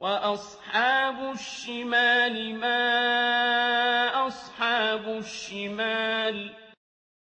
وَأَصْحَابُ الشِّمَالِ مَا أَصْحَابُ الشِّمَالِ